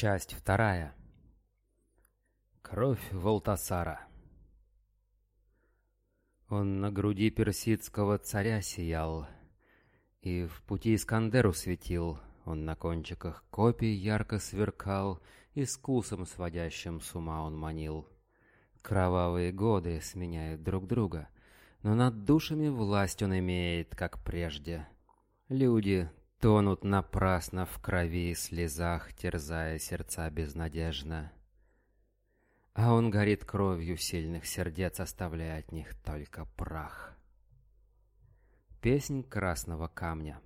Часть вторая. Кровь Волтасара. Он на груди персидского царя сиял, И в пути Искандеру светил, Он на кончиках копий ярко сверкал, искусом сводящим с ума он манил. Кровавые годы сменяют друг друга, Но над душами власть он имеет, как прежде. Люди Тонут напрасно в крови и слезах, терзая сердца безнадежно. А он горит кровью сильных сердец, оставляя от них только прах. Песнь красного камня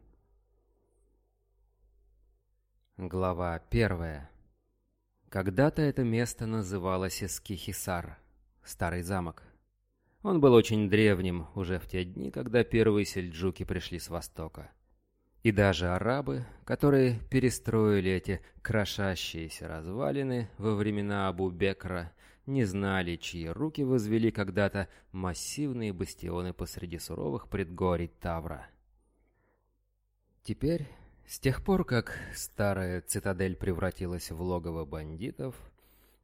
Глава первая Когда-то это место называлось Эскихисар, старый замок. Он был очень древним уже в те дни, когда первые сельджуки пришли с востока. И даже арабы, которые перестроили эти крошащиеся развалины во времена Абу-Бекра, не знали, чьи руки возвели когда-то массивные бастионы посреди суровых предгорий Тавра. Теперь, с тех пор, как старая цитадель превратилась в логово бандитов,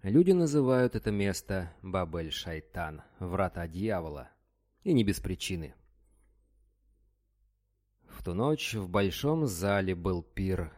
люди называют это место Бабель-Шайтан, врата дьявола, и не без причины – в ту ночь в большом зале был пир.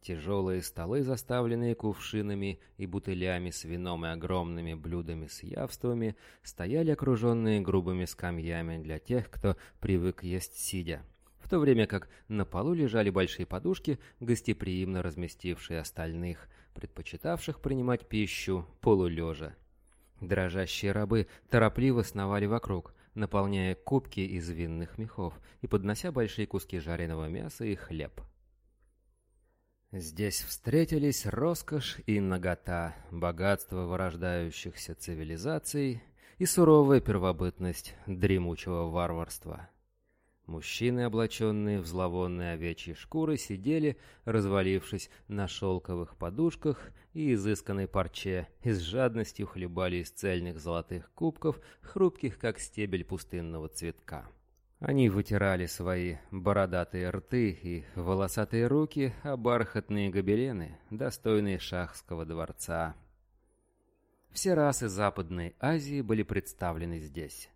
Тяжелые столы, заставленные кувшинами и бутылями с вином и огромными блюдами с явствами, стояли окруженные грубыми скамьями для тех, кто привык есть сидя. В то время как на полу лежали большие подушки, гостеприимно разместившие остальных, предпочитавших принимать пищу полулежа. Дрожащие рабы торопливо сновали вокруг наполняя кубки из винных мехов и поднося большие куски жареного мяса и хлеб. Здесь встретились роскошь и нагота, богатство вырождающихся цивилизаций и суровая первобытность дремучего варварства. Мужчины, облаченные в зловонные овечьи шкуры, сидели, развалившись на шелковых подушках и изысканной парче, и с жадностью хлебали из цельных золотых кубков, хрупких, как стебель пустынного цветка. Они вытирали свои бородатые рты и волосатые руки о бархатные гобелены, достойные шахского дворца. Все расы Западной Азии были представлены здесь.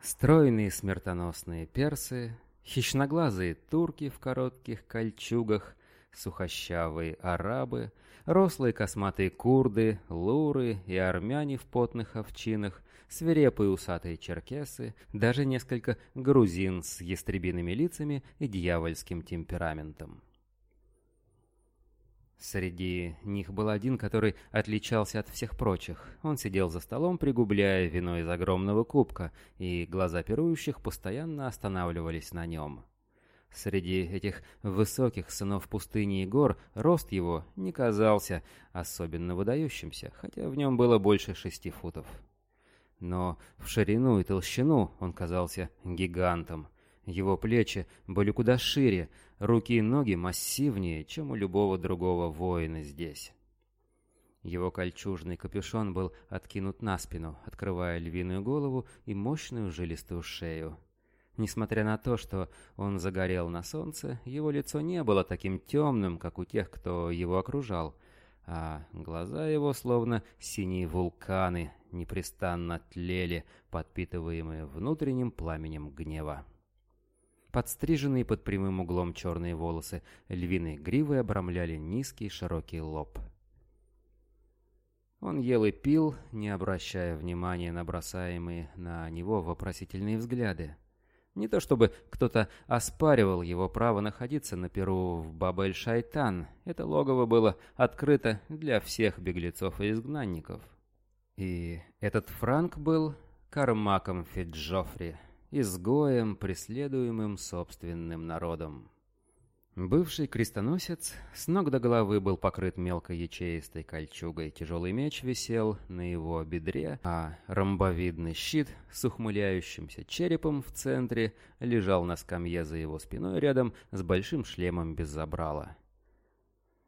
Стройные смертоносные персы, хищноглазые турки в коротких кольчугах, сухощавые арабы, рослые косматые курды, луры и армяне в потных овчинах, свирепые усатые черкесы, даже несколько грузин с ястребиными лицами и дьявольским темпераментом. Среди них был один, который отличался от всех прочих. Он сидел за столом, пригубляя вино из огромного кубка, и глаза пирующих постоянно останавливались на нем. — Среди этих высоких сынов пустыни и гор рост его не казался особенно выдающимся, хотя в нем было больше шести футов. Но в ширину и толщину он казался гигантом. Его плечи были куда шире, руки и ноги массивнее, чем у любого другого воина здесь. Его кольчужный капюшон был откинут на спину, открывая львиную голову и мощную жилистую шею. Несмотря на то, что он загорел на солнце, его лицо не было таким темным, как у тех, кто его окружал, а глаза его словно синие вулканы непрестанно тлели, подпитываемые внутренним пламенем гнева. Подстриженные под прямым углом черные волосы львиной гривы обрамляли низкий широкий лоб. Он ел и пил, не обращая внимания на бросаемые на него вопросительные взгляды. Не то чтобы кто-то оспаривал его право находиться на Перу в Бабель-Шайтан, это логово было открыто для всех беглецов и изгнанников. И этот Франк был Кармаком Фиджофри, изгоем, преследуемым собственным народом. Бывший крестоносец с ног до головы был покрыт мелкой ячеистой кольчугой, тяжелый меч висел на его бедре, а ромбовидный щит с ухмыляющимся черепом в центре лежал на скамье за его спиной рядом с большим шлемом без забрала.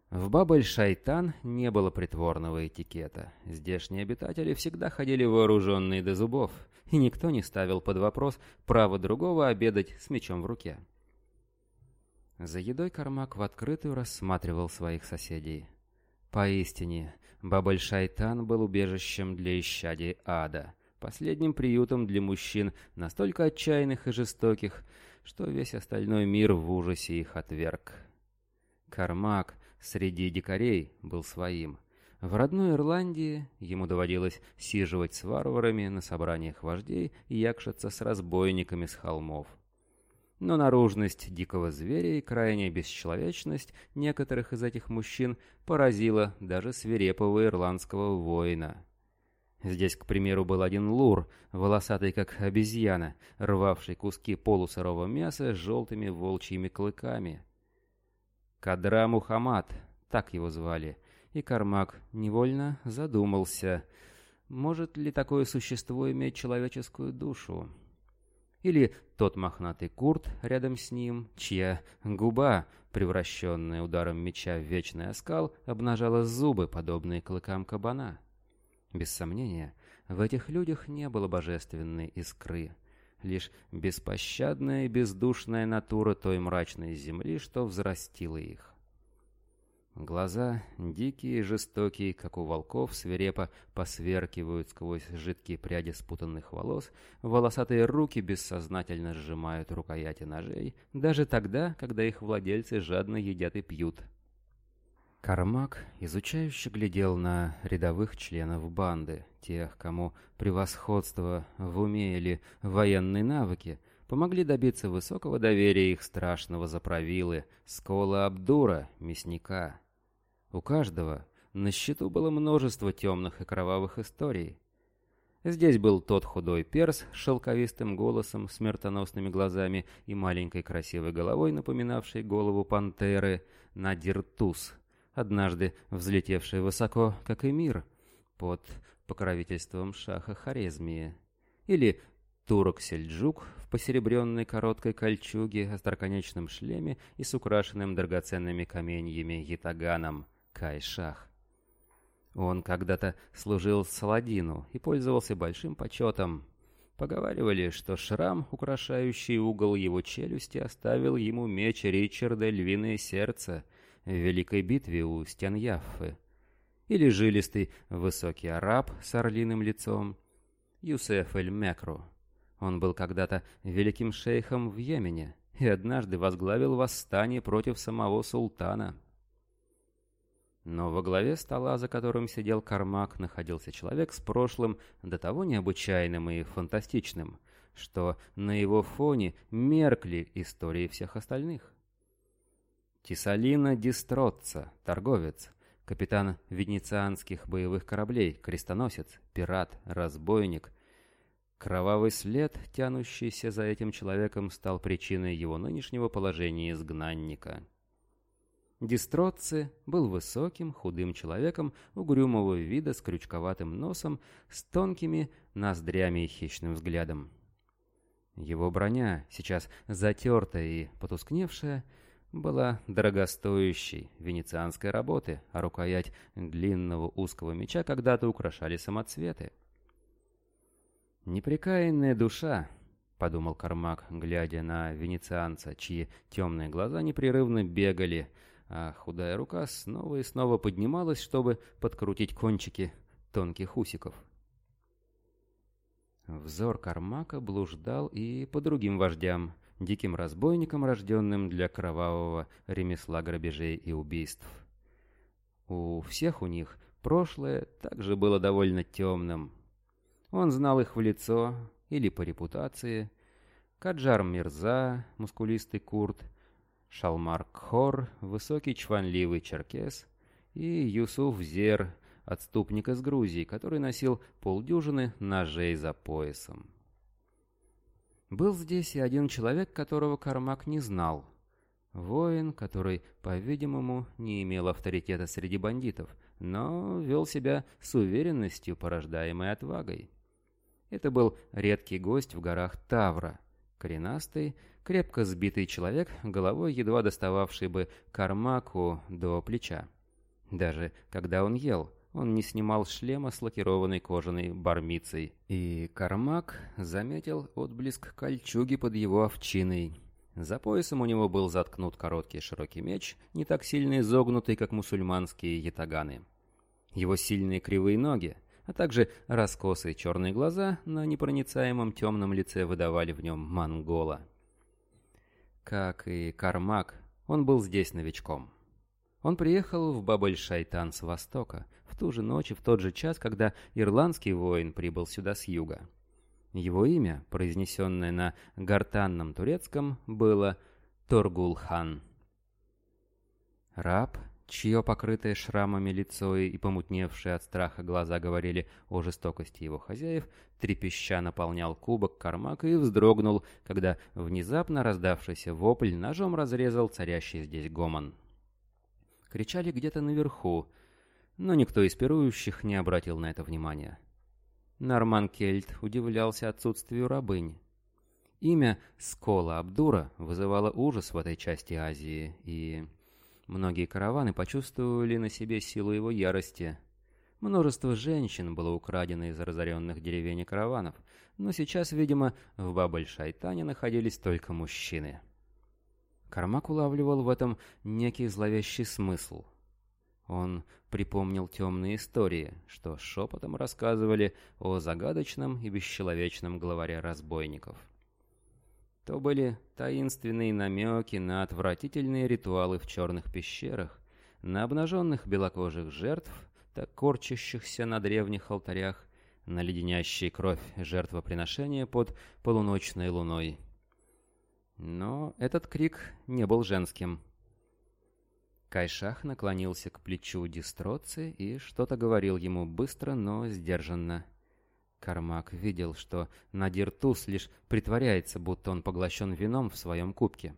В Бабель-Шайтан не было притворного этикета. Здешние обитатели всегда ходили вооруженные до зубов, и никто не ставил под вопрос право другого обедать с мечом в руке. За едой Кармак в открытую рассматривал своих соседей. Поистине, Бабаль-Шайтан был убежищем для исчадий ада, последним приютом для мужчин, настолько отчаянных и жестоких, что весь остальной мир в ужасе их отверг. Кармак среди дикарей был своим. В родной Ирландии ему доводилось сиживать с варварами на собраниях вождей и якшаться с разбойниками с холмов. Но наружность дикого зверя и крайняя бесчеловечность некоторых из этих мужчин поразила даже свирепого ирландского воина. Здесь, к примеру, был один лур, волосатый как обезьяна, рвавший куски полусырого мяса с желтыми волчьими клыками. Кадра Мухаммад, так его звали, и Кармак невольно задумался, может ли такое существо иметь человеческую душу. Или тот мохнатый Курт рядом с ним, чья губа, превращенная ударом меча в вечный оскал, обнажала зубы, подобные клыкам кабана. Без сомнения, в этих людях не было божественной искры, лишь беспощадная и бездушная натура той мрачной земли, что взрастила их. Глаза, дикие и жестокие, как у волков, свирепо посверкивают сквозь жидкие пряди спутанных волос, волосатые руки бессознательно сжимают рукояти ножей, даже тогда, когда их владельцы жадно едят и пьют. Кармак изучающе глядел на рядовых членов банды, тех, кому превосходство в уме или военные навыки помогли добиться высокого доверия их страшного заправилы, скола Абдура, мясника. У каждого на счету было множество темных и кровавых историй. Здесь был тот худой перс с шелковистым голосом, смертоносными глазами и маленькой красивой головой, напоминавшей голову пантеры, Надиртус, однажды взлетевший высоко, как и мир, под покровительством шаха Хорезмии. Или турок-сельджук в посеребренной короткой кольчуге, остроконечном шлеме и с украшенным драгоценными каменьями ятаганом — Кайшах. Он когда-то служил Саладину и пользовался большим почетом. Поговаривали, что шрам, украшающий угол его челюсти, оставил ему меч Ричарда Львиное Сердце в великой битве у Стяньяффы. Или жилистый высокий араб с орлиным лицом Юсеф Эль-Мекру. Он был когда-то великим шейхом в Йемене и однажды возглавил восстание против самого султана – но во главе стола, за которым сидел Кармак, находился человек с прошлым, до того необычайным и фантастичным, что на его фоне меркли истории всех остальных. Тисалина Дистроцца, торговец, капитан венецианских боевых кораблей, крестоносец, пират, разбойник. Кровавый след, тянущийся за этим человеком, стал причиной его нынешнего положения изгнанника. Дистроци был высоким, худым человеком угрюмого вида с крючковатым носом, с тонкими ноздрями и хищным взглядом. Его броня, сейчас затертая и потускневшая, была дорогостоящей венецианской работы, а рукоять длинного узкого меча когда-то украшали самоцветы. «Непрекаянная душа», — подумал Кармак, глядя на венецианца, чьи темные глаза непрерывно бегали — а худая рука снова и снова поднималась, чтобы подкрутить кончики тонких усиков. Взор Кармака блуждал и по другим вождям, диким разбойникам, рожденным для кровавого ремесла грабежей и убийств. У всех у них прошлое также было довольно темным. Он знал их в лицо или по репутации. Каджар Мирза, мускулистый курт. — Шалмар-Кхор, высокий чванливый черкес, и Юсуф-Зер, отступник из Грузии, который носил полдюжины ножей за поясом. Был здесь и один человек, которого Кармак не знал. Воин, который, по-видимому, не имел авторитета среди бандитов, но вел себя с уверенностью, порождаемой отвагой. Это был редкий гость в горах Тавра, коренастый, крепко сбитый человек, головой едва достававший бы кармаку до плеча. Даже когда он ел, он не снимал шлема с лакированной кожаной бармицей. И кармак заметил отблеск кольчуги под его овчиной. За поясом у него был заткнут короткий широкий меч, не так сильно изогнутый, как мусульманские ятаганы. Его сильные кривые ноги, а также раскосые черные глаза на непроницаемом темном лице выдавали в нем монгола. Как и Кармак, он был здесь новичком. Он приехал в Бабель-Шайтан с востока, в ту же ночь и в тот же час, когда ирландский воин прибыл сюда с юга. Его имя, произнесенное на гортанном турецком, было Торгулхан. Раб чье покрытое шрамами лицо и помутневшие от страха глаза говорили о жестокости его хозяев, трепеща наполнял кубок кармак и вздрогнул, когда внезапно раздавшийся вопль ножом разрезал царящий здесь гомон. Кричали где-то наверху, но никто из пирующих не обратил на это внимания. Норман Кельт удивлялся отсутствию рабынь. Имя Скола Абдура вызывало ужас в этой части Азии, и Многие караваны почувствовали на себе силу его ярости. Множество женщин было украдено из разоренных деревень и караванов, но сейчас, видимо, в Бабль-Шайтане находились только мужчины. Кармак улавливал в этом некий зловещий смысл. Он припомнил темные истории, что шепотом рассказывали о загадочном и бесчеловечном главаре разбойников то были таинственные намеки на отвратительные ритуалы в черных пещерах, на обнаженных белокожих жертв, так корчащихся на древних алтарях, на леденящей кровь жертвоприношения под полуночной луной. Но этот крик не был женским. Кайшах наклонился к плечу Дистроци и что-то говорил ему быстро, но сдержанно. — Кармак видел, что Надир Туз лишь притворяется, будто он поглощен вином в своем кубке.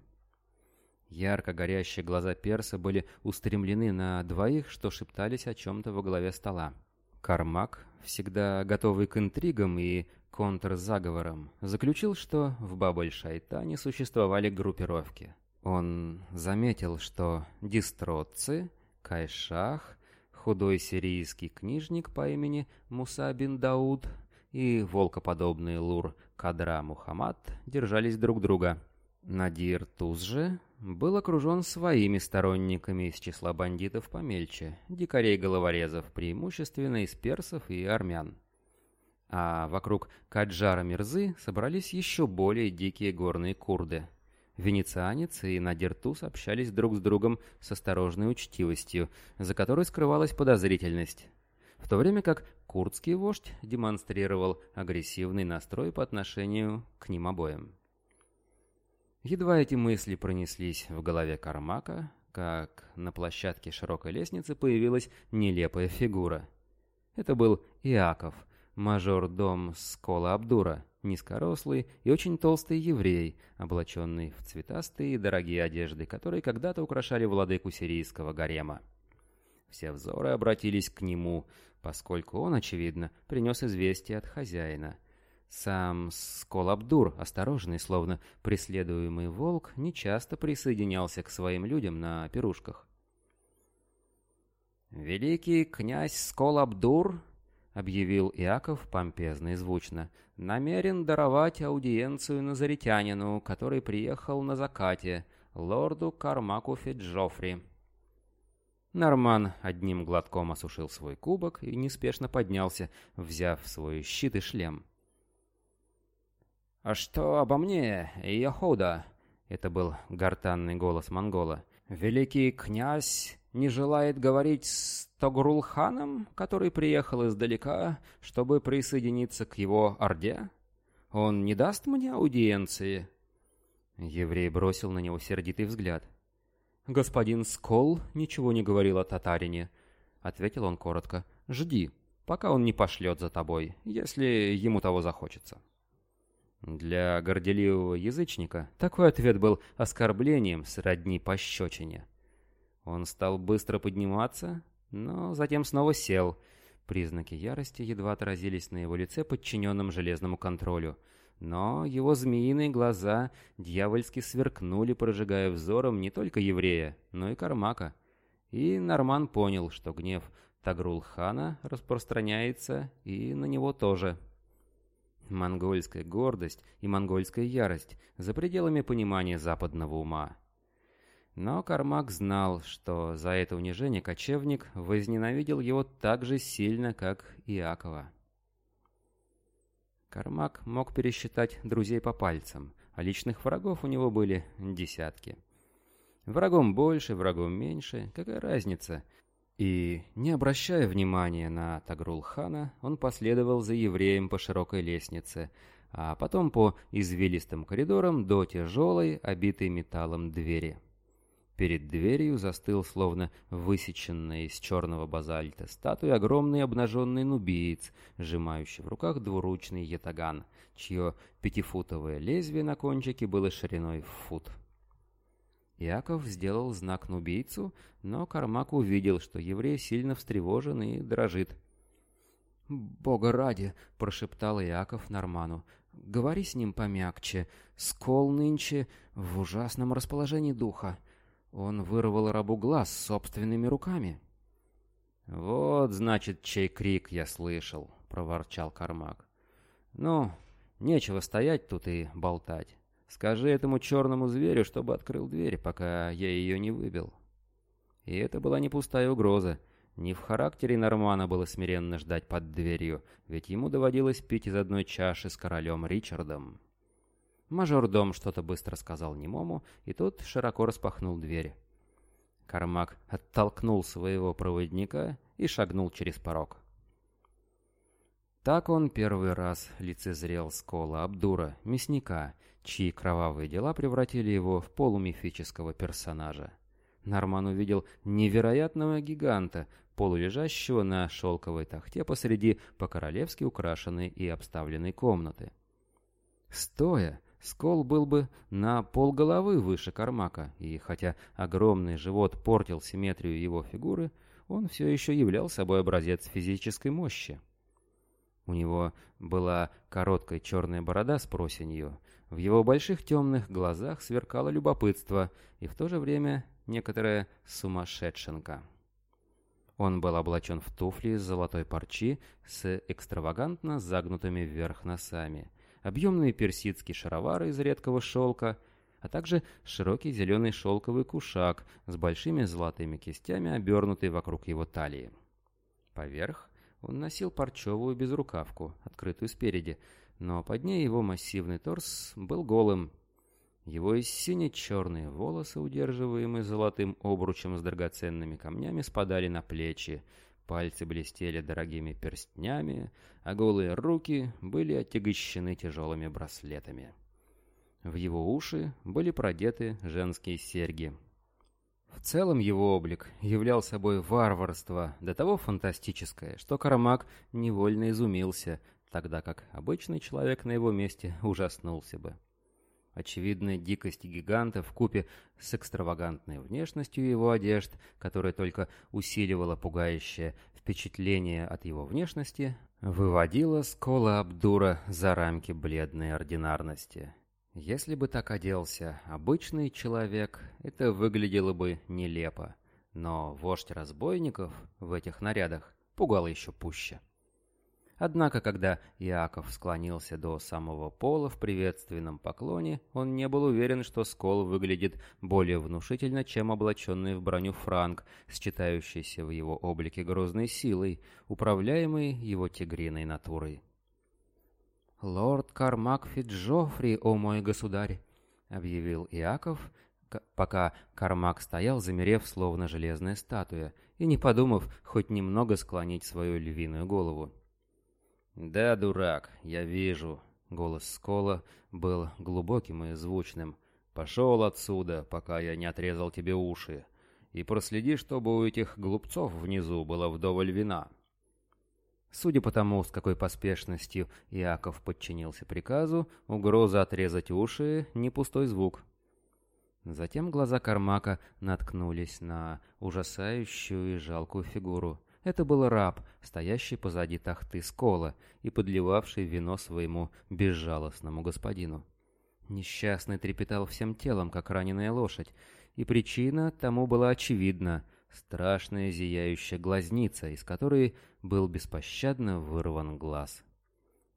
Ярко горящие глаза перса были устремлены на двоих, что шептались о чем-то во главе стола. Кармак, всегда готовый к интригам и контрзаговорам, заключил, что в Бабль-Шайтане существовали группировки. Он заметил, что дистротцы, кайшах, худой сирийский книжник по имени Муса бин Дауд и волкоподобный лур Кадра Мухаммад держались друг друга. Надир Туз же был окружен своими сторонниками из числа бандитов помельче, дикарей-головорезов, преимущественно из персов и армян. А вокруг Каджара Мирзы собрались еще более дикие горные курды. Венецианец и Надир Туз общались друг с другом с осторожной учтивостью, за которой скрывалась подозрительность в то время как курдский вождь демонстрировал агрессивный настрой по отношению к ним обоим. Едва эти мысли пронеслись в голове Кармака, как на площадке широкой лестницы появилась нелепая фигура. Это был Иаков, мажор-дом Скола Абдура, низкорослый и очень толстый еврей, облаченный в цветастые и дорогие одежды, которые когда-то украшали владыку сирийского гарема. Все взоры обратились к нему, поскольку он, очевидно, принес известие от хозяина. Сам Сколабдур, осторожный, словно преследуемый волк, нечасто присоединялся к своим людям на пирушках. «Великий князь Сколабдур», — объявил Иаков помпезно и звучно, — «намерен даровать аудиенцию назаритянину, который приехал на закате, лорду Кармаку Феджофри». Норман одним глотком осушил свой кубок и неспешно поднялся, взяв свой щит и шлем. «А что обо мне, Яхуда?» — это был гортанный голос монгола. «Великий князь не желает говорить с Тогрулханом, который приехал издалека, чтобы присоединиться к его орде? Он не даст мне аудиенции?» Еврей бросил на него сердитый взгляд — «Господин Скол ничего не говорил о татарине», — ответил он коротко. «Жди, пока он не пошлет за тобой, если ему того захочется». Для горделивого язычника такой ответ был оскорблением сродни пощечине. Он стал быстро подниматься, но затем снова сел. Признаки ярости едва отразились на его лице подчиненным железному контролю — но его змеиные глаза дьявольски сверкнули, прожигая взором не только еврея, но и Кармака. И Норман понял, что гнев Тагрул-хана распространяется и на него тоже. Монгольская гордость и монгольская ярость за пределами понимания западного ума. Но Кармак знал, что за это унижение кочевник возненавидел его так же сильно, как Иакова. Кармак мог пересчитать друзей по пальцам, а личных врагов у него были десятки. Врагом больше, врагом меньше, какая разница? И, не обращая внимания на Тагрулхана, он последовал за евреем по широкой лестнице, а потом по извилистым коридорам до тяжелой, обитой металлом двери. Перед дверью застыл, словно высеченная из черного базальта, статуя огромный обнаженный нубиец, сжимающий в руках двуручный ятаган, чье пятифутовое лезвие на кончике было шириной в фут. Яков сделал знак нубийцу, но Кармак увидел, что еврей сильно встревожен и дрожит. «Бога ради!» — прошептал Яков Норману. «Говори с ним помягче. Скол нынче в ужасном расположении духа». Он вырвал рабу глаз собственными руками. «Вот, значит, чей крик я слышал», — проворчал Кармак. «Ну, нечего стоять тут и болтать. Скажи этому черному зверю, чтобы открыл дверь, пока я ее не выбил». И это была не пустая угроза. Не в характере Нормана было смиренно ждать под дверью, ведь ему доводилось пить из одной чаши с королем Ричардом. Мажордом что-то быстро сказал немому, и тот широко распахнул дверь. Кармак оттолкнул своего проводника и шагнул через порог. Так он первый раз лицезрел Скола Абдура, мясника, чьи кровавые дела превратили его в полумифического персонажа. Норман увидел невероятного гиганта, полулежащего на шелковой тахте посреди по-королевски украшенной и обставленной комнаты. Стоя, Скол был бы на полголовы выше Кармака, и хотя огромный живот портил симметрию его фигуры, он все еще являл собой образец физической мощи. У него была короткая черная борода с просенью, в его больших темных глазах сверкало любопытство и в то же время некоторая сумасшедшенка. Он был облачен в туфли из золотой парчи с экстравагантно загнутыми вверх носами – объемные персидские шаровары из редкого шелка, а также широкий зеленый шелковый кушак с большими золотыми кистями, обернутый вокруг его талии. Поверх он носил парчевую безрукавку, открытую спереди, но под ней его массивный торс был голым. Его сине-черные волосы, удерживаемые золотым обручем с драгоценными камнями, спадали на плечи, Пальцы блестели дорогими перстнями, а голые руки были отягощены тяжелыми браслетами. В его уши были продеты женские серьги. В целом его облик являл собой варварство, до того фантастическое, что Карамак невольно изумился, тогда как обычный человек на его месте ужаснулся бы. Очевидная дикость гиганта в купе с экстравагантной внешностью его одежд, которая только усиливала пугающее впечатление от его внешности, выводила скола Абдура за рамки бледной ординарности. Если бы так оделся обычный человек, это выглядело бы нелепо. Но вождь разбойников в этих нарядах пугало еще пуще. Однако, когда Иаков склонился до самого пола в приветственном поклоне, он не был уверен, что Скол выглядит более внушительно, чем облаченный в броню Франк, считающийся в его облике грозной силой, управляемой его тигриной натурой. «Лорд Кармак Фиджофри, о мой государь!» — объявил Иаков, пока Кармак стоял, замерев, словно железная статуя, и не подумав хоть немного склонить свою львиную голову. «Да, дурак, я вижу». Голос Скола был глубоким и звучным. «Пошел отсюда, пока я не отрезал тебе уши. И проследи, чтобы у этих глупцов внизу было вдоволь вина». Судя по тому, с какой поспешностью Иаков подчинился приказу, угроза отрезать уши — не пустой звук. Затем глаза Кармака наткнулись на ужасающую и жалкую фигуру — это был раб, стоящий позади тахты скола и подливавший вино своему безжалостному господину. Несчастный трепетал всем телом, как раненая лошадь, и причина тому была очевидна — страшная зияющая глазница, из которой был беспощадно вырван глаз.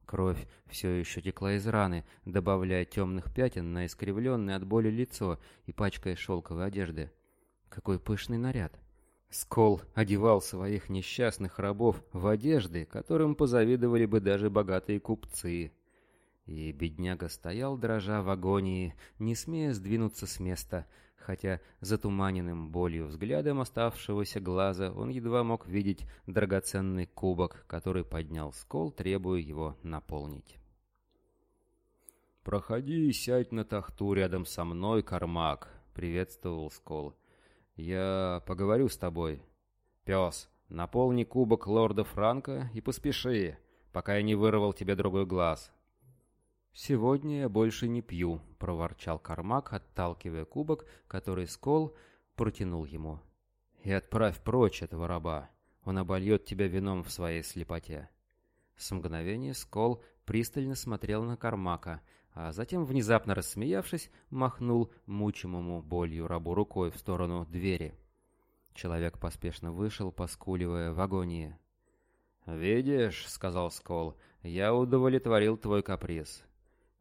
Кровь все еще текла из раны, добавляя темных пятен на искривленное от боли лицо и пачкая шелковой одежды. Какой пышный наряд! Скол одевал своих несчастных рабов в одежды, которым позавидовали бы даже богатые купцы. И бедняга стоял, дрожа в агонии, не смея сдвинуться с места, хотя затуманенным болью взглядом оставшегося глаза он едва мог видеть драгоценный кубок, который поднял скол, требуя его наполнить. «Проходи и сядь на тахту рядом со мной, Кармак», — приветствовал скол. «Я поговорю с тобой». «Пес, наполни кубок лорда Франка и поспеши, пока я не вырвал тебе другой глаз». «Сегодня я больше не пью», — проворчал Кармак, отталкивая кубок, который Скол протянул ему. «И отправь прочь этого раба. Он обольет тебя вином в своей слепоте». С мгновения Скол пристально смотрел на Кармака, а затем, внезапно рассмеявшись, махнул мучимому болью рабу рукой в сторону двери. Человек поспешно вышел, поскуливая в агонии. «Видишь», — сказал Скол, — «я удовлетворил твой каприз.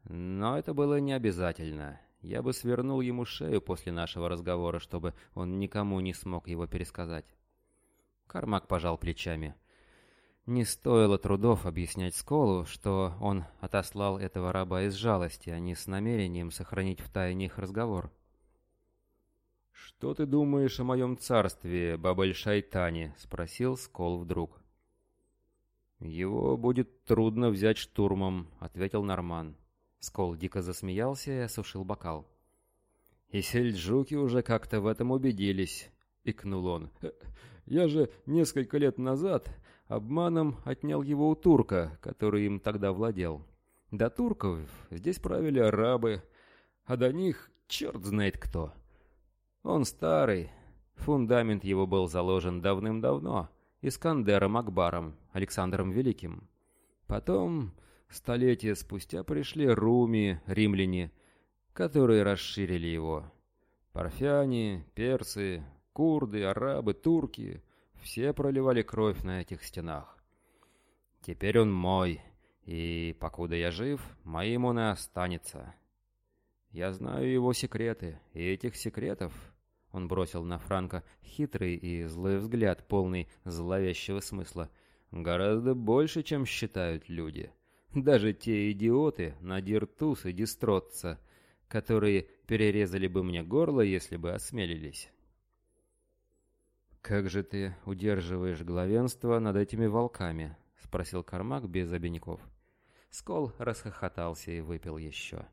Но это было не обязательно. Я бы свернул ему шею после нашего разговора, чтобы он никому не смог его пересказать». Кармак пожал плечами. Не стоило трудов объяснять Сколу, что он отослал этого раба из жалости, а не с намерением сохранить в тайне их разговор. «Что ты думаешь о моем царстве, Бабель-Шайтане?» — спросил Скол вдруг. «Его будет трудно взять штурмом», — ответил Норман. Скол дико засмеялся и осушил бокал. «И сельджуки уже как-то в этом убедились», — икнул он. Я же несколько лет назад обманом отнял его у турка, который им тогда владел. До турков здесь правили арабы, а до них черт знает кто. Он старый, фундамент его был заложен давным-давно, Искандером Акбаром, Александром Великим. Потом, столетия спустя, пришли руми, римляне, которые расширили его. Парфяне, персы, Курды, арабы, турки — все проливали кровь на этих стенах. Теперь он мой, и, покуда я жив, моим он и останется. Я знаю его секреты, и этих секретов... Он бросил на Франка хитрый и злой взгляд, полный зловещего смысла. Гораздо больше, чем считают люди. Даже те идиоты, Надир Туз и Дистротца, которые перерезали бы мне горло, если бы осмелились. «Как же ты удерживаешь главенство над этими волками?» — спросил Кармак без обиняков. Скол расхохотался и выпил еще.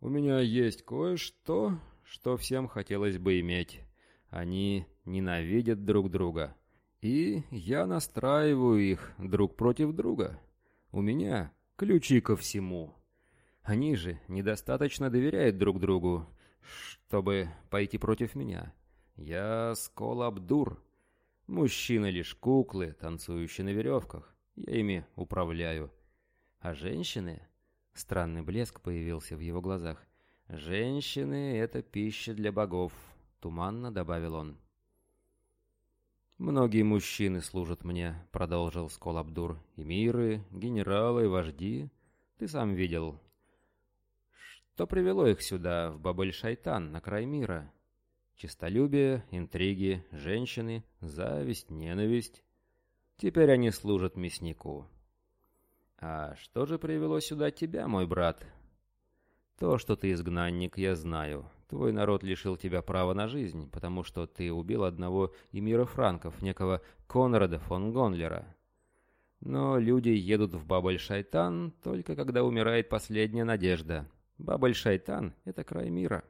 «У меня есть кое-что, что всем хотелось бы иметь. Они ненавидят друг друга. И я настраиваю их друг против друга. У меня ключи ко всему. Они же недостаточно доверяют друг другу, чтобы пойти против меня. Я Сколабдур. Мужчины лишь куклы, танцующие на веревках. Я ими управляю. А женщины... Странный блеск появился в его глазах. «Женщины — это пища для богов», — туманно добавил он. «Многие мужчины служат мне», — продолжил Сколабдур. «Эмиры, генералы, вожди. Ты сам видел. Что привело их сюда, в Бабель-Шайтан, на край мира? Честолюбие, интриги, женщины, зависть, ненависть. Теперь они служат мяснику. А что же привело сюда тебя, мой брат? То, что ты изгнанник, я знаю. Твой народ лишил тебя права на жизнь, потому что ты убил одного эмира франков, некого Конрада фон Гонлера. Но люди едут в Бабель-Шайтан только когда умирает последняя надежда. Бабель-Шайтан — это край мира.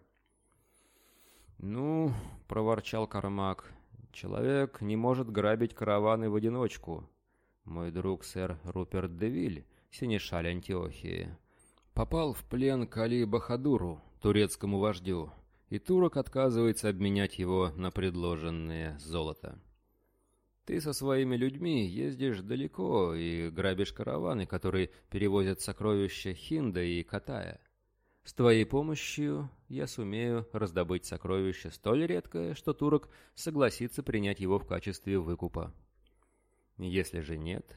«Ну», — проворчал Кармак, — «человек не может грабить караваны в одиночку. Мой друг сэр Руперт Девиль, синешаль Антиохии, попал в плен к Али Бахадуру, турецкому вождю, и турок отказывается обменять его на предложенное золото. Ты со своими людьми ездишь далеко и грабишь караваны, которые перевозят сокровища Хинда и Катая. С твоей помощью я сумею раздобыть сокровище столь редкое, что турок согласится принять его в качестве выкупа. Если же нет,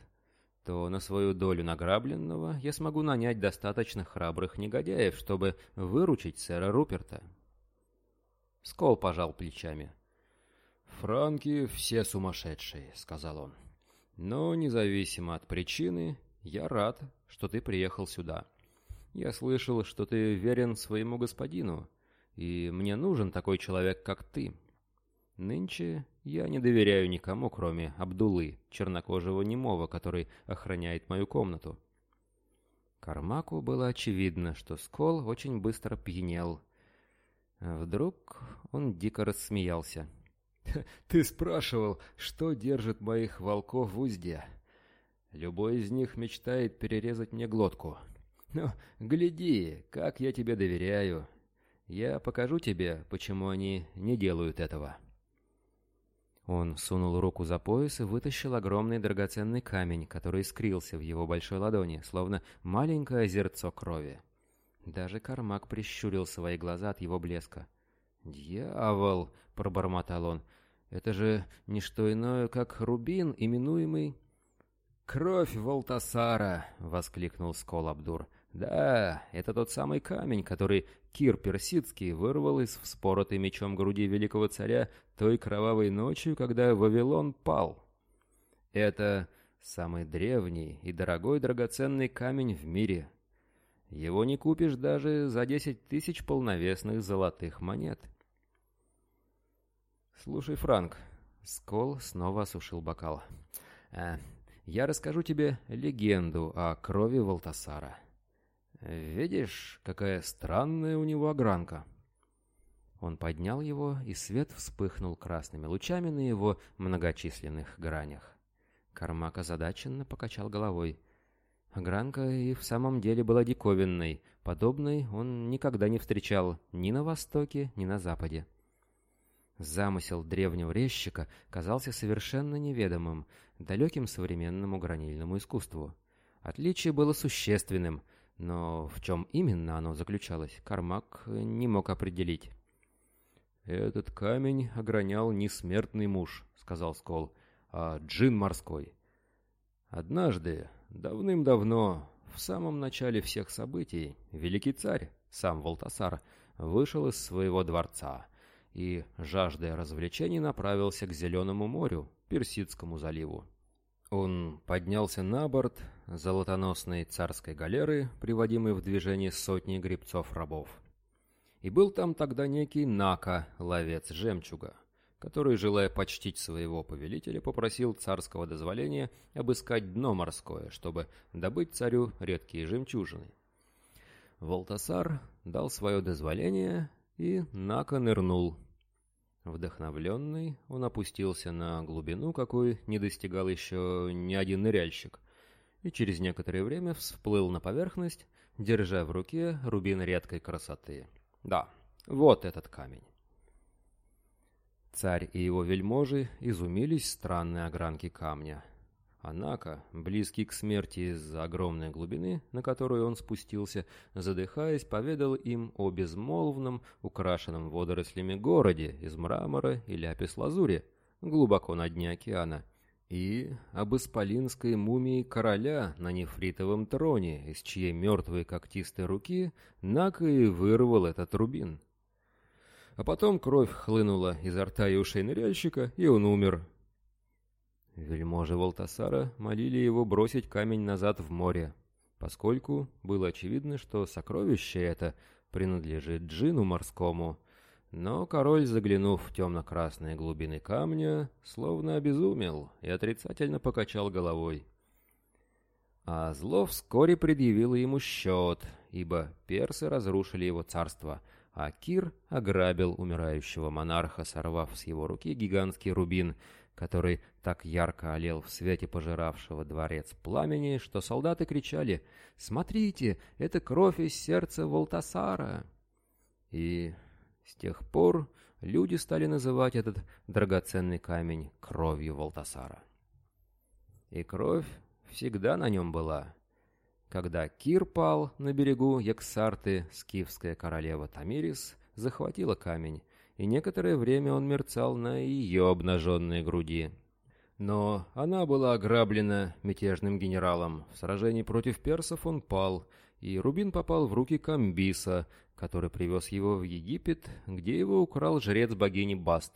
то на свою долю награбленного я смогу нанять достаточно храбрых негодяев, чтобы выручить сэра Руперта. Скол пожал плечами. «Франки все сумасшедшие», — сказал он. «Но независимо от причины, я рад, что ты приехал сюда. Я слышал, что ты верен своему господину, и мне нужен такой человек, как ты. Нынче я не доверяю никому, кроме Абдулы, чернокожего немого, который охраняет мою комнату. Кармаку было очевидно, что Скол очень быстро пьянел. Вдруг он дико рассмеялся. «Ты спрашивал, что держит моих волков в узде? Любой из них мечтает перерезать мне глотку». Ну, гляди, как я тебе доверяю. Я покажу тебе, почему они не делают этого». Он сунул руку за пояс и вытащил огромный драгоценный камень, который искрился в его большой ладони, словно маленькое озерцо крови. Даже Кармак прищурил свои глаза от его блеска. «Дьявол!» — пробормотал он. «Это же не что иное, как рубин, именуемый...» «Кровь Волтасара!» — воскликнул Скол Абдур. Да, это тот самый камень, который Кир Персидский вырвал из вспоротой мечом груди великого царя той кровавой ночью, когда Вавилон пал. Это самый древний и дорогой драгоценный камень в мире. Его не купишь даже за десять тысяч полновесных золотых монет. Слушай, Франк, Скол снова осушил бокал. Э, я расскажу тебе легенду о крови Волтасара. «Видишь, какая странная у него огранка!» Он поднял его, и свет вспыхнул красными лучами на его многочисленных гранях. Кармак озадаченно покачал головой. Гранка и в самом деле была диковинной, подобной он никогда не встречал ни на востоке, ни на западе. Замысел древнего резчика казался совершенно неведомым, далеким современному гранильному искусству. Отличие было существенным — но в чем именно оно заключалось, Кармак не мог определить. «Этот камень огранял не смертный муж», — сказал Скол, — «а джин морской. Однажды, давным-давно, в самом начале всех событий, великий царь, сам Волтасар, вышел из своего дворца и, жаждая развлечений, направился к Зеленому морю, Персидскому заливу. Он поднялся на борт, золотоносной царской галеры, приводимой в движение сотни гребцов-рабов. И был там тогда некий Нака, ловец жемчуга, который, желая почтить своего повелителя, попросил царского дозволения обыскать дно морское, чтобы добыть царю редкие жемчужины. Волтасар дал свое дозволение, и Нака нырнул. Вдохновленный, он опустился на глубину, какой не достигал еще ни один ныряльщик, и через некоторое время всплыл на поверхность, держа в руке рубин редкой красоты. Да, вот этот камень. Царь и его вельможи изумились странной огранке камня. Однако близкий к смерти из-за огромной глубины, на которую он спустился, задыхаясь, поведал им о безмолвном, украшенном водорослями городе из мрамора и апис-лазури, глубоко на дне океана – и об исполинской мумии короля на нефритовом троне, из чьей мертвой когтистой руки Нак и вырвал этот рубин. А потом кровь хлынула изо рта и ушей ныряльщика, и он умер. Вельможи Волтасара молили его бросить камень назад в море, поскольку было очевидно, что сокровище это принадлежит джину морскому, но король, заглянув в темно-красные глубины камня, словно обезумел и отрицательно покачал головой. А зло вскоре предъявило ему счет, ибо персы разрушили его царство, а Кир ограбил умирающего монарха, сорвав с его руки гигантский рубин, который так ярко олел в свете пожиравшего дворец пламени, что солдаты кричали «Смотрите, это кровь из сердца Волтасара!» И с тех пор люди стали называть этот драгоценный камень кровью Волтасара. И кровь всегда на нем была. Когда Кир пал на берегу Яксарты, скифская королева Тамирис захватила камень, и некоторое время он мерцал на ее обнаженной груди. Но она была ограблена мятежным генералом. В сражении против персов он пал, и рубин попал в руки Камбиса, который привез его в Египет, где его украл жрец богини Баст.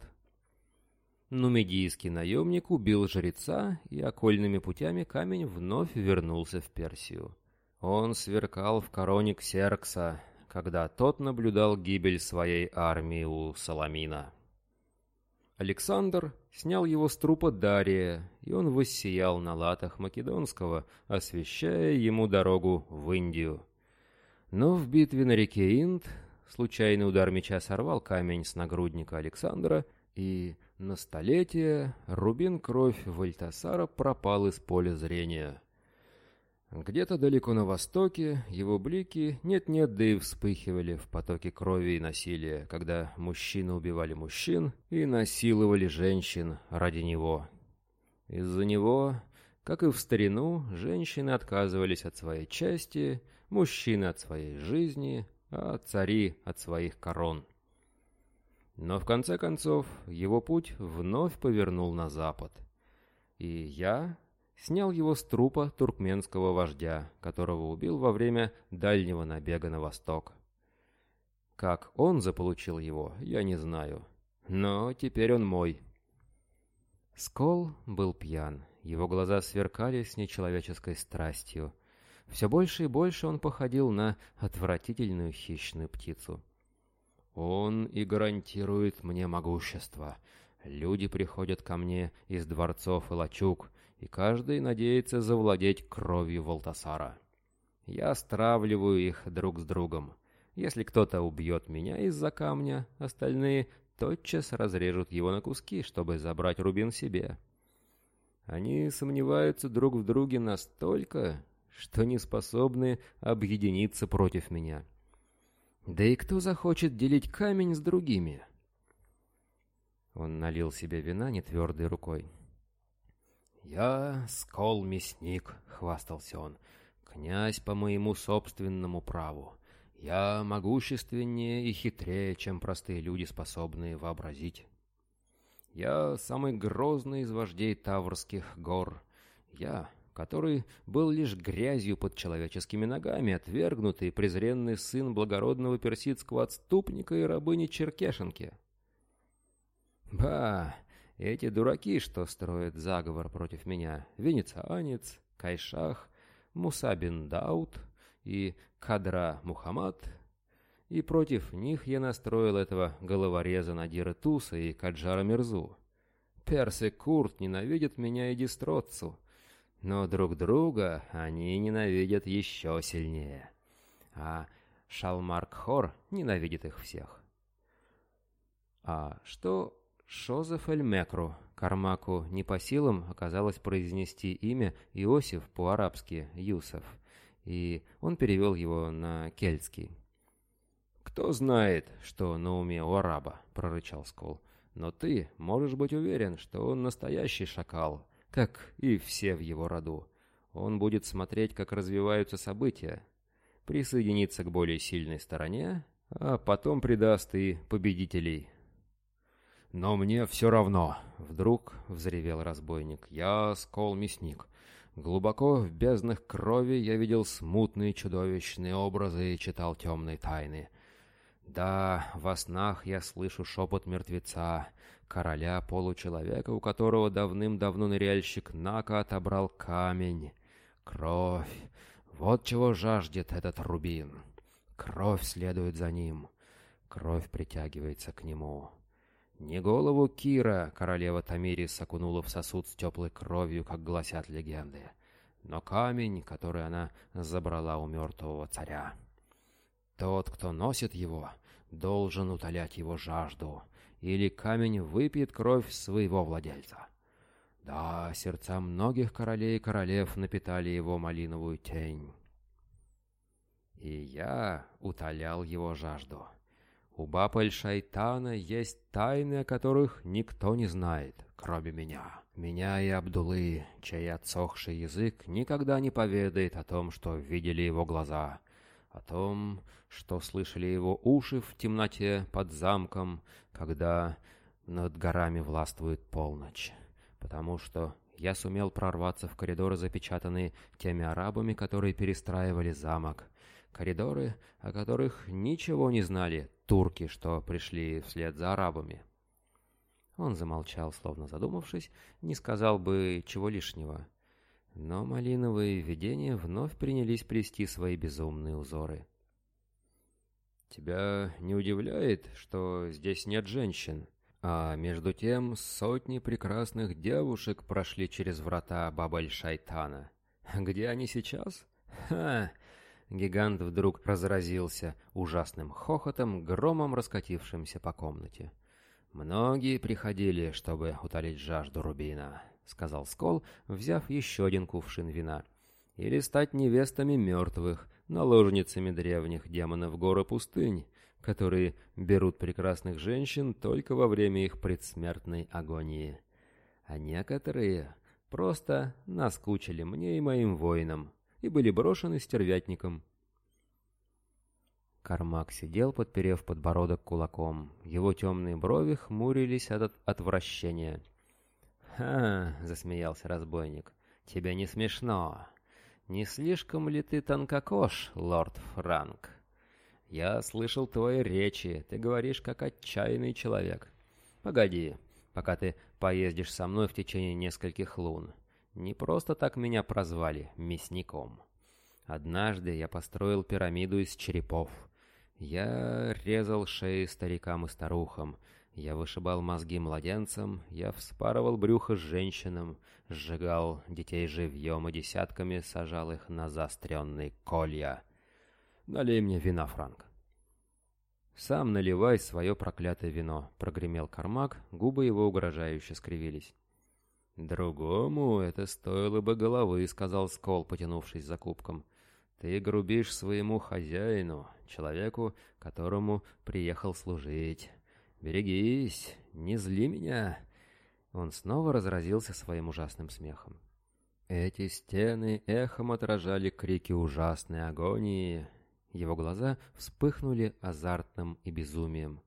Нумидийский наемник убил жреца, и окольными путями камень вновь вернулся в Персию. Он сверкал в короне Ксеркса, когда тот наблюдал гибель своей армии у Соломина. Александр снял его с трупа Дария, и он воссиял на латах Македонского, освещая ему дорогу в Индию. Но в битве на реке Инд случайный удар меча сорвал камень с нагрудника Александра, и на столетие рубин кровь Вальтасара пропал из поля зрения. Где-то далеко на востоке его блики нет-нет, да и вспыхивали в потоке крови и насилия, когда мужчины убивали мужчин и насиловали женщин ради него. Из-за него как и в старину, женщины отказывались от своей части, мужчины от своей жизни, а цари от своих корон. Но в конце концов его путь вновь повернул на запад. И я снял его с трупа туркменского вождя, которого убил во время дальнего набега на восток. Как он заполучил его, я не знаю, но теперь он мой. Скол был пьян его глаза сверкали с нечеловеческой страстью. Все больше и больше он походил на отвратительную хищную птицу. «Он и гарантирует мне могущество. Люди приходят ко мне из дворцов и лачуг, и каждый надеется завладеть кровью Волтасара. Я стравливаю их друг с другом. Если кто-то убьет меня из-за камня, остальные тотчас разрежут его на куски, чтобы забрать рубин себе». Они сомневаются друг в друге настолько, что не способны объединиться против меня. Да и кто захочет делить камень с другими? Он налил себе вина нетвердой рукой. «Я скол-мясник», — хвастался он, — «князь по моему собственному праву. Я могущественнее и хитрее, чем простые люди, способные вообразить». Я самый грозный из вождей Таврских гор. Я, который был лишь грязью под человеческими ногами, отвергнутый презренный сын благородного персидского отступника и рабыни Черкешенки. Ба, эти дураки, что строят заговор против меня, венецианец, Кайшах, Мусабин Даут и Кадра Мухаммад, и против них я настроил этого головореза Надира Туса и Каджара Мирзу. Перс и Курт ненавидят меня и Дистротцу, но друг друга они ненавидят еще сильнее. А Шалмаркхор ненавидит их всех. А что Шозеф Эль-Мекру? Кармаку не по силам оказалось произнести имя Иосиф по-арабски «Юсов», и он перевел его на кельтский. «Кто знает, что на уме у араба», — прорычал Скол. «Но ты можешь быть уверен, что он настоящий шакал, как и все в его роду. Он будет смотреть, как развиваются события, присоединиться к более сильной стороне, а потом предаст и победителей». «Но мне все равно!» — вдруг взревел разбойник. «Я Скол-мясник. Глубоко в безднах крови я видел смутные чудовищные образы и читал темные тайны». Да, во снах я слышу шепот мертвеца, короля получеловека, у которого давным-давно ныряльщик Нака отобрал камень. Кровь. Вот чего жаждет этот рубин. Кровь следует за ним. Кровь притягивается к нему. Не голову Кира королева Тамирис окунула в сосуд с теплой кровью, как гласят легенды, но камень, который она забрала у мертвого царя. Тот, кто носит его, должен утолять его жажду, или камень выпьет кровь своего владельца. Да, сердца многих королей и королев напитали его малиновую тень. И я утолял его жажду. У Бапаль Шайтана есть тайны, о которых никто не знает, кроме меня. Меня и Абдулы, чей отсохший язык никогда не поведает о том, что видели его глаза, о том, что слышали его уши в темноте под замком, когда над горами властвует полночь, потому что я сумел прорваться в коридоры, запечатанные теми арабами, которые перестраивали замок. Коридоры, о которых ничего не знали турки, что пришли вслед за арабами. Он замолчал, словно задумавшись, не сказал бы чего лишнего. Но малиновые видения вновь принялись плести свои безумные узоры. «Тебя не удивляет, что здесь нет женщин?» А между тем сотни прекрасных девушек прошли через врата Бабаль-Шайтана. Где они сейчас? Ха! Гигант вдруг разразился ужасным хохотом, громом раскатившимся по комнате. Многие приходили, чтобы утолить жажду Рубина. — сказал Скол, взяв еще один кувшин вина. «Или стать невестами мертвых, наложницами древних демонов горы пустынь, которые берут прекрасных женщин только во время их предсмертной агонии. А некоторые просто наскучили мне и моим воинам и были брошены стервятником». Кармак сидел, подперев подбородок кулаком. Его темные брови хмурились от отвращения — «Ха!» — засмеялся разбойник. «Тебя не смешно. Не слишком ли ты тонкокош, лорд Франк? Я слышал твои речи, ты говоришь как отчаянный человек. Погоди, пока ты поездишь со мной в течение нескольких лун. Не просто так меня прозвали мясником. Однажды я построил пирамиду из черепов. Я резал шеи старикам и старухам, я вышибал мозги младенцам, я вспарывал брюхо женщинам, сжигал детей живьем и десятками сажал их на заостренные колья. «Налей мне вина, Франк». «Сам наливай свое проклятое вино», — прогремел Кармак, губы его угрожающе скривились. «Другому это стоило бы головы», — сказал Скол, потянувшись за кубком. «Ты грубишь своему хозяину, человеку, которому приехал служить». «Берегись, не зли меня!» Он снова разразился своим ужасным смехом. Эти стены эхом отражали крики ужасной агонии. Его глаза вспыхнули азартным и безумием.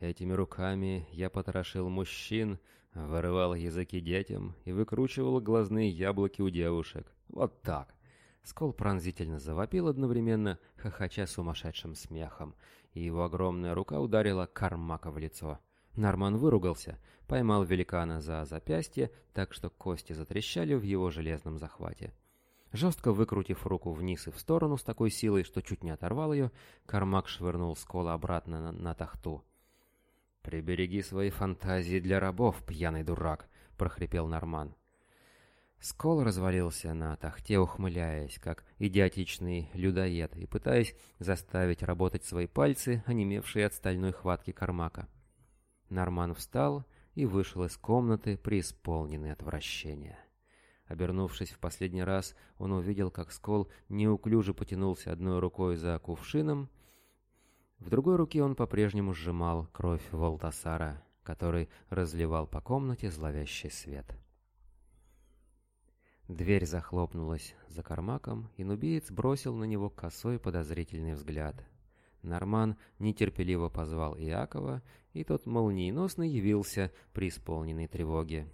Этими руками я потрошил мужчин, вырывал языки детям и выкручивал глазные яблоки у девушек. Вот так! Скол пронзительно завопил одновременно, хохоча сумасшедшим смехом и его огромная рука ударила Кармака в лицо. Норман выругался, поймал великана за запястье, так что кости затрещали в его железном захвате. Жестко выкрутив руку вниз и в сторону с такой силой, что чуть не оторвал ее, Кармак швырнул Скола обратно на, на тахту. «Прибереги свои фантазии для рабов, пьяный дурак!» — прохрипел Норман. Скол развалился на тахте, ухмыляясь, как идиотичный людоед, и пытаясь заставить работать свои пальцы, онемевшие от стальной хватки Кармака. Норман встал и вышел из комнаты, преисполненный отвращения. Обернувшись в последний раз, он увидел, как Скол неуклюже потянулся одной рукой за кувшином, в другой руке он по-прежнему сжимал кровь Волтасара, который разливал по комнате зловещий свет. Дверь захлопнулась за кармаком, и нубиец бросил на него косой подозрительный взгляд. Норман нетерпеливо позвал Иакова, и тот молниеносно явился при исполненной тревоге.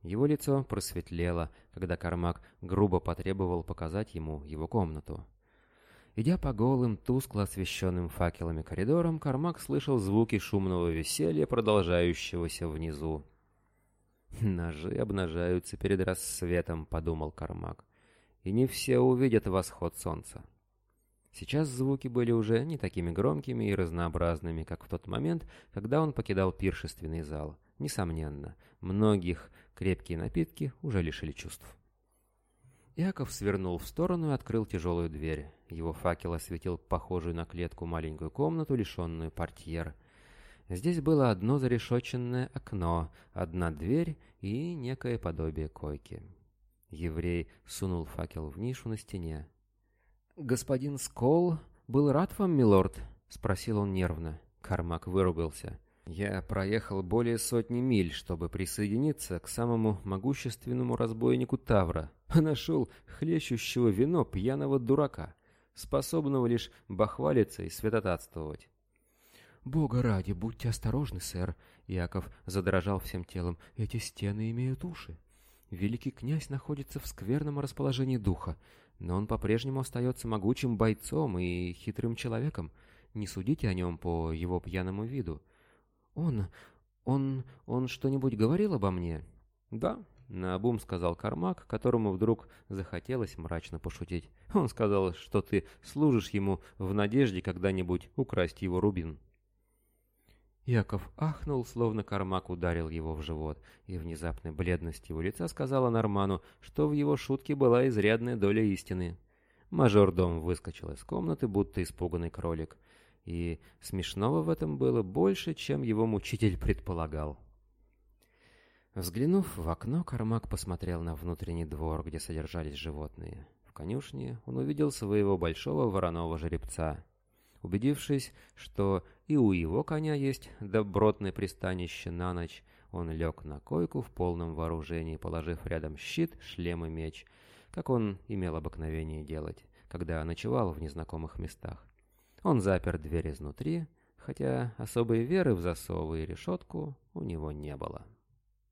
Его лицо просветлело, когда Кармак грубо потребовал показать ему его комнату. Идя по голым, тускло освещенным факелами коридорам, Кармак слышал звуки шумного веселья, продолжающегося внизу. «Ножи обнажаются перед рассветом», — подумал Кармак. «И не все увидят восход солнца». Сейчас звуки были уже не такими громкими и разнообразными, как в тот момент, когда он покидал пиршественный зал. Несомненно, многих крепкие напитки уже лишили чувств. Иаков свернул в сторону и открыл тяжелую дверь. Его факел осветил похожую на клетку маленькую комнату, лишенную портьер. Здесь было одно зарешоченное окно, одна дверь и некое подобие койки. Еврей сунул факел в нишу на стене. «Господин Скол был рад вам, милорд?» — спросил он нервно. Кармак выругался. «Я проехал более сотни миль, чтобы присоединиться к самому могущественному разбойнику Тавра, нашел хлещущего вино пьяного дурака, способного лишь бахвалиться и святотатствовать. «Бога ради, будьте осторожны, сэр!» Яков задрожал всем телом. «Эти стены имеют уши!» Великий князь находится в скверном расположении духа, но он по-прежнему остается могучим бойцом и хитрым человеком. Не судите о нем по его пьяному виду. «Он... он... он что-нибудь говорил обо мне?» «Да», — наобум сказал Кармак, которому вдруг захотелось мрачно пошутить. «Он сказал, что ты служишь ему в надежде когда-нибудь украсть его рубин». Яков ахнул, словно Кармак ударил его в живот, и внезапной бледность его лица сказала Норману, что в его шутке была изрядная доля истины. Мажордом выскочил из комнаты, будто испуганный кролик, и смешного в этом было больше, чем его мучитель предполагал. Взглянув в окно, Кармак посмотрел на внутренний двор, где содержались животные. В конюшне он увидел своего большого вороного жеребца — Убедившись, что и у его коня есть добротное пристанище на ночь, он лег на койку в полном вооружении, положив рядом щит, шлем и меч, как он имел обыкновение делать, когда ночевал в незнакомых местах. Он запер дверь изнутри, хотя особой веры в засовы и решетку у него не было.